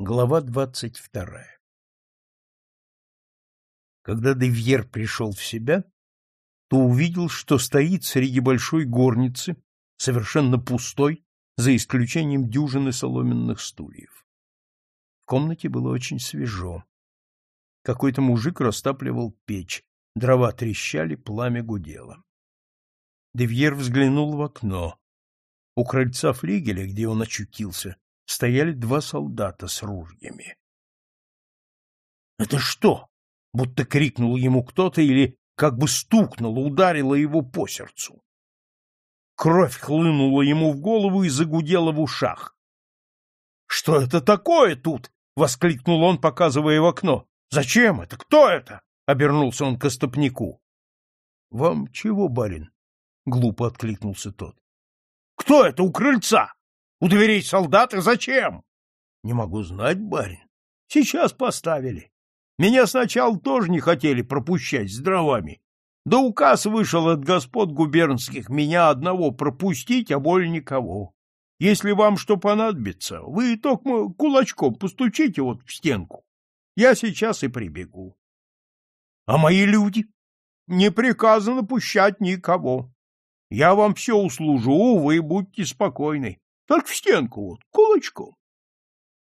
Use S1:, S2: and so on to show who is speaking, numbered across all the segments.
S1: Глава двадцать вторая Когда Девьер пришел в себя, то увидел, что стоит среди большой горницы, совершенно пустой, за исключением дюжины соломенных стульев. В комнате было очень свежо. Какой-то мужик растапливал печь, дрова трещали, пламя гудело. Девьер взглянул в окно. У крыльца флигеля, где он очутился, стояли два солдата с ружьями. — Это что? — будто крикнул ему кто-то или как бы стукнуло, ударило его по сердцу. Кровь хлынула ему в голову и загудела в ушах. — Что это такое тут? — воскликнул он, показывая в окно. — Зачем это? Кто это? — обернулся он к остопнику. — Вам чего, барин? — глупо откликнулся тот. — Кто это у крыльца? У дверей солдаты зачем? — Не могу знать, барин. Сейчас поставили. Меня сначала тоже не хотели пропущать с дровами. Да указ вышел от господ губернских меня одного пропустить, а более никого. Если вам что понадобится, вы только кулачком постучите вот в стенку. Я сейчас и прибегу. А мои люди? Не приказано пущать никого. Я вам все услужу, вы будьте спокойны. Только в стенку вот, кулачком.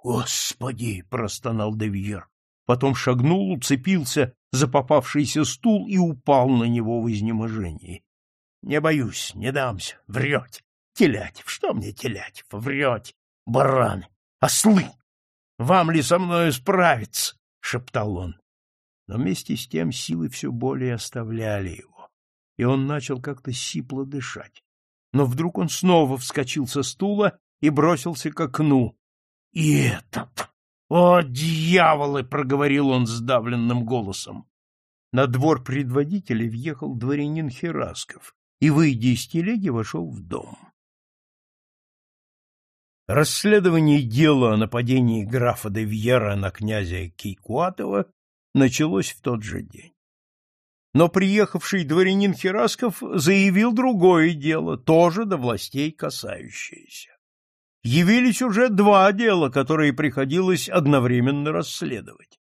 S1: Господи, простонал Девьер. Потом шагнул, уцепился за попавшийся стул и упал на него в изнеможении. Не боюсь, не дамся, врете. Телятев, что мне Телятев, врете, бараны, ослы. Вам ли со мною справиться? — шептал он. Но вместе с тем силы все более оставляли его, и он начал как-то сипло дышать но вдруг он снова вскочил со стула и бросился к окну. — И этот! О, дьяволы! — проговорил он сдавленным голосом. На двор предводителя въехал дворянин Херасков и, выйдя из телеги, вошел в дом. Расследование дела о нападении графа де Вьера на князя Кейкуатова началось в тот же день. Но приехавший дворянин Херасков заявил другое дело, тоже до властей касающееся. Явились уже два дела, которые приходилось одновременно расследовать.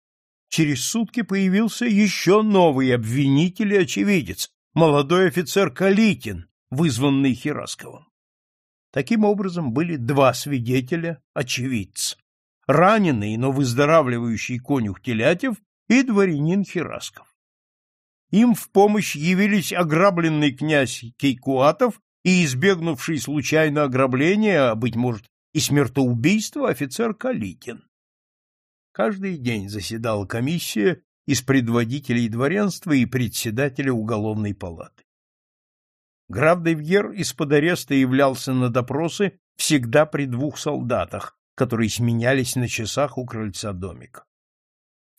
S1: Через сутки появился еще новый обвинитель и очевидец, молодой офицер Калитин, вызванный Херасковым. Таким образом, были два свидетеля, очевидца. Раненый, но выздоравливающий конюх Телятев и дворянин Херасков. Им в помощь явились ограбленный князь Кейкуатов и избегнувший случайно ограбления, а, быть может, и смертоубийства офицер Калитин. Каждый день заседала комиссия из предводителей дворянства и председателя уголовной палаты. Граф Девьер из-под ареста являлся на допросы всегда при двух солдатах, которые сменялись на часах у крыльца домика.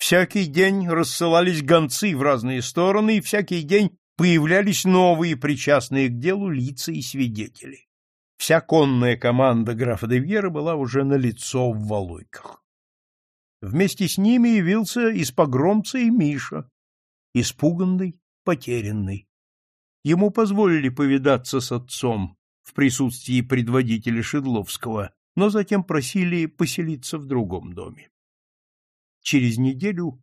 S1: Всякий день рассылались гонцы в разные стороны, и всякий день появлялись новые причастные к делу лица и свидетели. Вся конная команда графа де Вьера была уже на лицо в Валуйках. Вместе с ними явился из погромца и Миша, испуганный, потерянный. Ему позволили повидаться с отцом в присутствии предводителя Шедловского, но затем просили поселиться в другом доме. Через неделю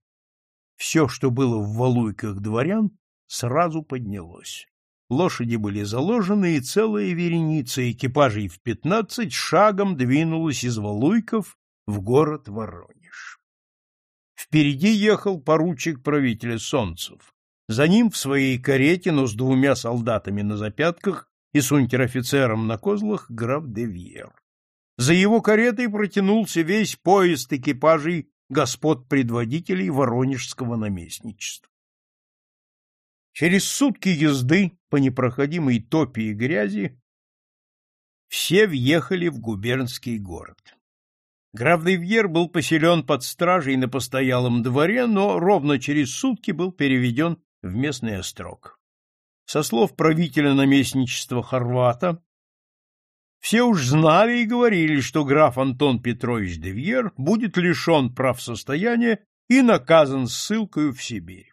S1: все, что было в валуйках дворян, сразу поднялось. Лошади были заложены, и целая вереница экипажей в пятнадцать шагом двинулась из Валуйков в город Воронеж. Впереди ехал поручик правителя Солнцев. За ним в своей карете, но с двумя солдатами на запятках и с унтер-офицером на козлах граф де Вьер. За его каретой протянулся весь поезд экипажей господ предводителей Воронежского наместничества. Через сутки езды по непроходимой топи и грязи все въехали в губернский город. Граф Девьер был поселен под стражей на постоялом дворе, но ровно через сутки был переведен в местный острог. Со слов правителя наместничества Хорвата, все уж знали и говорили, что граф Антон Петрович де Вьер будет лишен прав состояния и наказан ссылкой в Сибирь.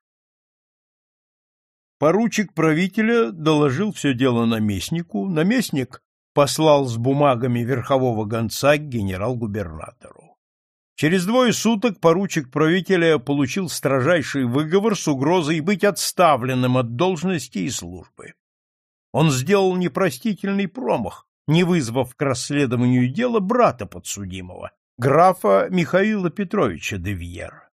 S1: Поручик правителя доложил все дело наместнику, наместник послал с бумагами верхового гонца к генерал-губернатору. Через двое суток поручик правителя получил строжайший выговор с угрозой быть отставленным от должности и службы. Он сделал непростительный промах, не вызвав к расследованию дела брата подсудимого, графа Михаила Петровича де Вьера.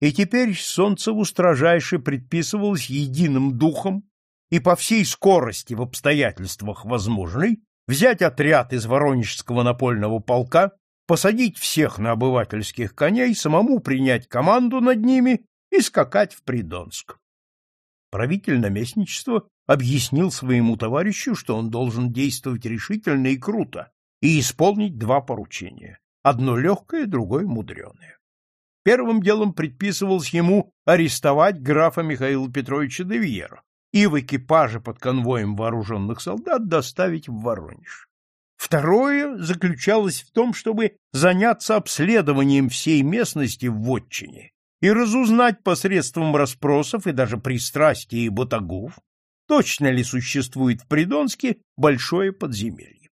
S1: И теперь Солнцеву строжайше предписывалось единым духом и по всей скорости в обстоятельствах возможной взять отряд из Воронежского напольного полка, посадить всех на обывательских коней, самому принять команду над ними и скакать в Придонск. Правитель наместничества объяснил своему товарищу, что он должен действовать решительно и круто и исполнить два поручения, одно легкое, другое мудреное. Первым делом предписывалось ему арестовать графа Михаила Петровича де Вьера и в экипаже под конвоем вооруженных солдат доставить в Воронеж. Второе заключалось в том, чтобы заняться обследованием всей местности в Вотчине и разузнать посредством расспросов и даже пристрастий ботагов, точно ли существует в Придонске большое подземелье.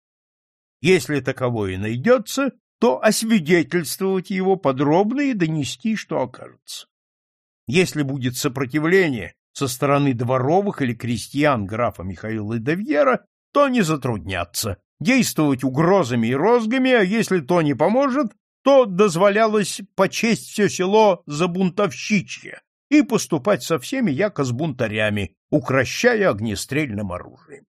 S1: Если таковое найдется, то освидетельствовать его подробно и донести, что окажется. Если будет сопротивление со стороны дворовых или крестьян графа Михаила Девьера, то не затруднятся действовать угрозами и розгами, а если то не поможет, то дозволялось почесть все село за бунтовщичье и поступать со всеми яко с бунтарями, укращая огнестрельным оружием.